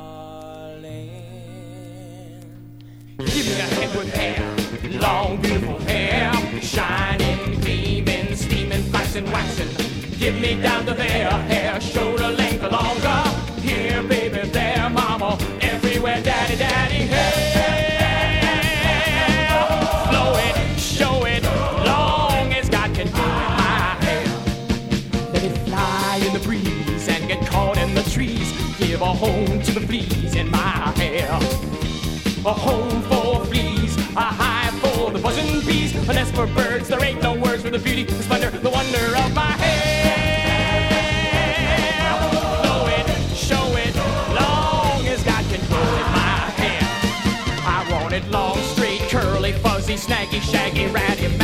Give me a head with hair, long beautiful hair, shining, gleaming, steaming, flashing, waxing. Give me down to there, hair, shoulder length or longer. Here, baby, there, mama, everywhere, daddy, daddy, hair. Blow it, show it, long as God can do it, my hair. Let it fly in the breeze and get caught in the trees. Give a home to the fleas in my hair. A home a hive for the buzzing bees, a nest for birds. There ain't no words for the beauty, the splendor, the wonder of my hair. Blow it, show it, long as God can it, my hair. I want it long, straight, curly, fuzzy, snaggy, shaggy, ratty,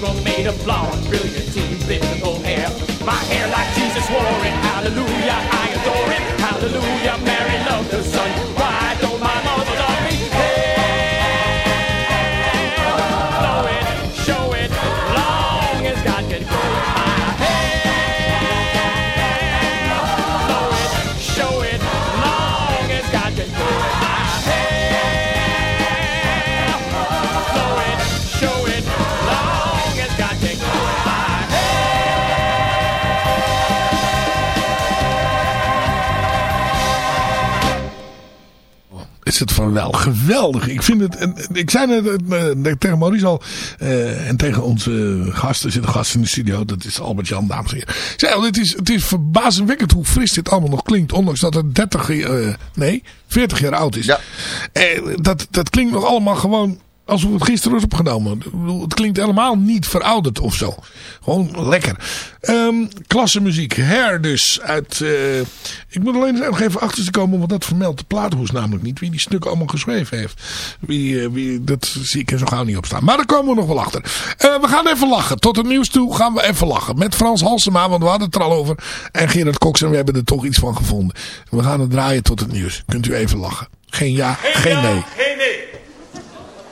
Google made a flawed, brilliant van wel geweldig. Ik vind het, en ik zei net eh, tegen Maurice al, eh, en tegen onze gasten, zitten gasten in de studio, dat is Albert Jan, dames en heren. Ik zei al, het is, het is verbazingwekkend hoe fris dit allemaal nog klinkt, ondanks dat het 30, eh, nee, 40 jaar oud is. Ja. Eh, dat, dat klinkt nog allemaal gewoon alsof het gisteren was opgenomen. Het klinkt helemaal niet verouderd of zo. Gewoon lekker. Ehm klasse muziek. Hair dus. Uit, eh, ik moet alleen nog even achter te komen. Want dat vermeldt de platenhoes namelijk niet. Wie die stukken allemaal geschreven heeft. Wie, eh, wie, dat zie ik er zo gauw niet op staan. Maar daar komen we nog wel achter. Eh, we gaan even lachen. Tot het nieuws toe gaan we even lachen. Met Frans Halsema. Want we hadden het er al over. En Gerard Cox. En we hebben er toch iets van gevonden. We gaan het draaien tot het nieuws. Kunt u even lachen. Geen ja, geen nee. Geen nee.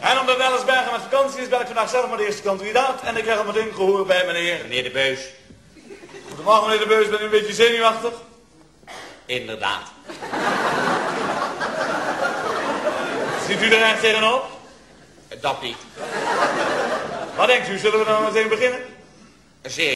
En om de Wellensbergen met vakantie is, ben ik vandaag zelf maar de eerste kandidaat. En ik krijg al meteen gehoor bij meneer. Meneer de Beus. Goedemorgen meneer de Beus, bent u een beetje zenuwachtig? Inderdaad. Ziet u er echt tegenop? Dat niet. Wat denkt u, zullen we dan meteen beginnen? Zeer